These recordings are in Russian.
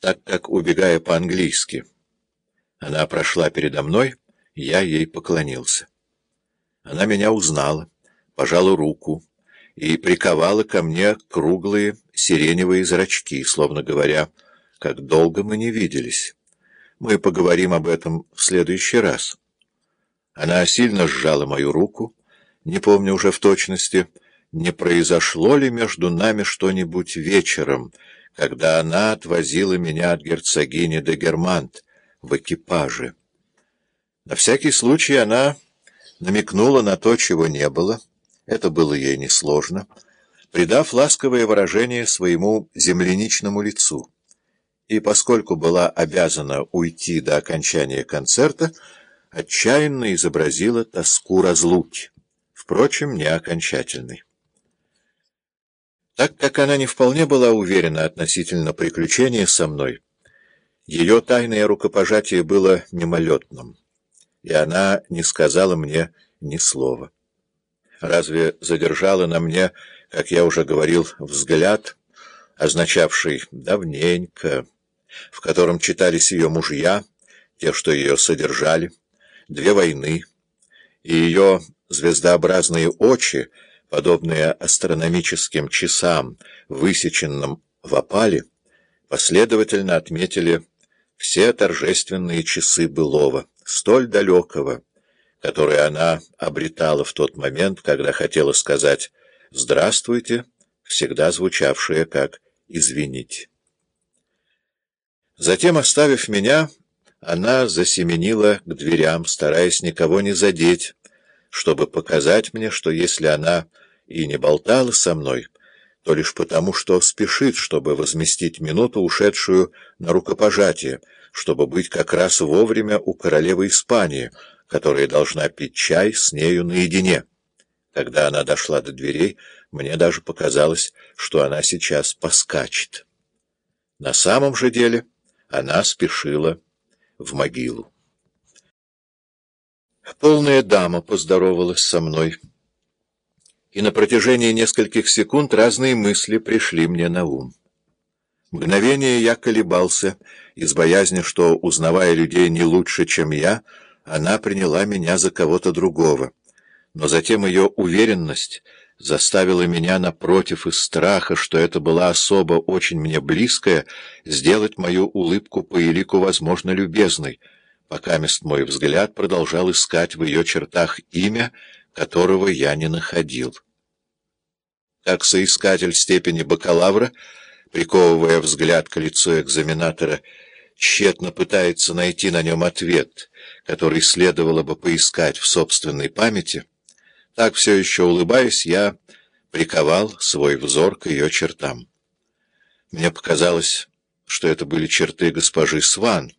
так как, убегая по-английски, она прошла передо мной, я ей поклонился. Она меня узнала, пожала руку и приковала ко мне круглые сиреневые зрачки, словно говоря, как долго мы не виделись. Мы поговорим об этом в следующий раз. Она сильно сжала мою руку, не помню уже в точности, не произошло ли между нами что-нибудь вечером, когда она отвозила меня от герцогини де Германт в экипаже. На всякий случай она намекнула на то, чего не было, это было ей несложно, придав ласковое выражение своему земляничному лицу. И поскольку была обязана уйти до окончания концерта, отчаянно изобразила тоску разлуки, впрочем, не окончательной. Так как она не вполне была уверена относительно приключения со мной, ее тайное рукопожатие было мимолетным, и она не сказала мне ни слова. Разве задержала на мне, как я уже говорил, взгляд, означавший «давненько», в котором читались ее мужья, те, что ее содержали, две войны, и ее звездообразные очи, подобные астрономическим часам, высеченным в опале, последовательно отметили все торжественные часы былого, столь далекого, которые она обретала в тот момент, когда хотела сказать «здравствуйте», всегда звучавшее как «извините». Затем, оставив меня, она засеменила к дверям, стараясь никого не задеть, чтобы показать мне, что если она и не болтала со мной, то лишь потому, что спешит, чтобы возместить минуту, ушедшую на рукопожатие, чтобы быть как раз вовремя у королевы Испании, которая должна пить чай с нею наедине. Когда она дошла до дверей, мне даже показалось, что она сейчас поскачет. На самом же деле она спешила в могилу. Полная дама поздоровалась со мной и на протяжении нескольких секунд разные мысли пришли мне на ум. Мгновение я колебался, из боязни, что, узнавая людей не лучше, чем я, она приняла меня за кого-то другого. Но затем ее уверенность заставила меня, напротив, из страха, что это была особа очень мне близкая, сделать мою улыбку по елику возможно любезной, пока мест мой взгляд продолжал искать в ее чертах имя, которого я не находил. Как соискатель степени бакалавра, приковывая взгляд к лицу экзаменатора, тщетно пытается найти на нем ответ, который следовало бы поискать в собственной памяти, так все еще улыбаясь, я приковал свой взор к ее чертам. Мне показалось, что это были черты госпожи Сван,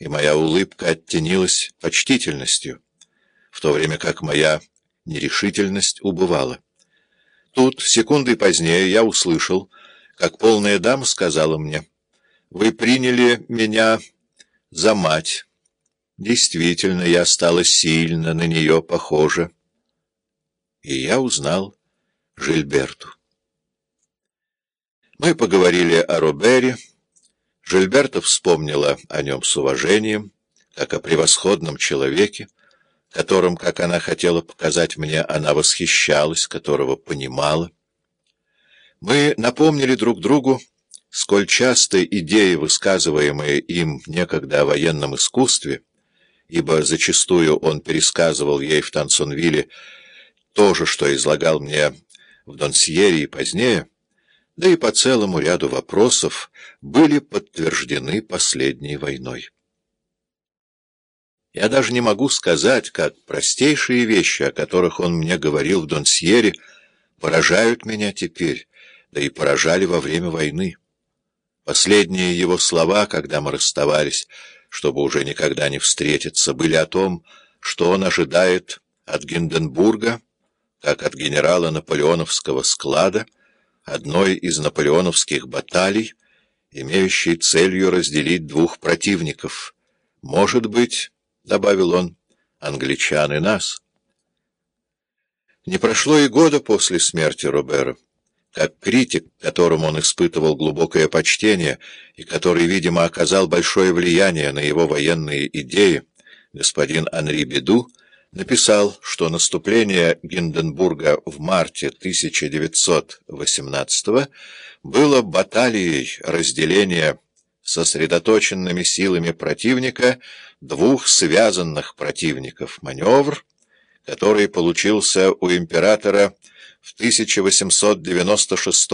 и моя улыбка оттенилась почтительностью, в то время как моя нерешительность убывала. Тут, секунды позднее, я услышал, как полная дама сказала мне, «Вы приняли меня за мать. Действительно, я стала сильно на нее похожа». И я узнал Жильберту. Мы поговорили о Робере, Жильберта вспомнила о нем с уважением, как о превосходном человеке, которым, как она хотела показать мне, она восхищалась, которого понимала. Мы напомнили друг другу, сколь часто идеи, высказываемые им некогда о военном искусстве, ибо зачастую он пересказывал ей в Тансонвилле то же, что излагал мне в Донсьере и позднее, да и по целому ряду вопросов были подтверждены последней войной. Я даже не могу сказать, как простейшие вещи, о которых он мне говорил в Донсьере, поражают меня теперь, да и поражали во время войны. Последние его слова, когда мы расставались, чтобы уже никогда не встретиться, были о том, что он ожидает от Гинденбурга, как от генерала наполеоновского склада, одной из наполеоновских баталий, имеющей целью разделить двух противников. Может быть, — добавил он, — англичан и нас. Не прошло и года после смерти Робера, как критик, которому он испытывал глубокое почтение и который, видимо, оказал большое влияние на его военные идеи, господин Анри Беду написал, что наступление Гинденбурга в марте 1918 было баталией разделения сосредоточенными силами противника двух связанных противников маневр, который получился у императора в 1896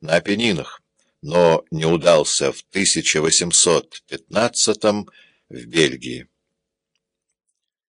на Апеннинах, но не удался в 1815 в Бельгии.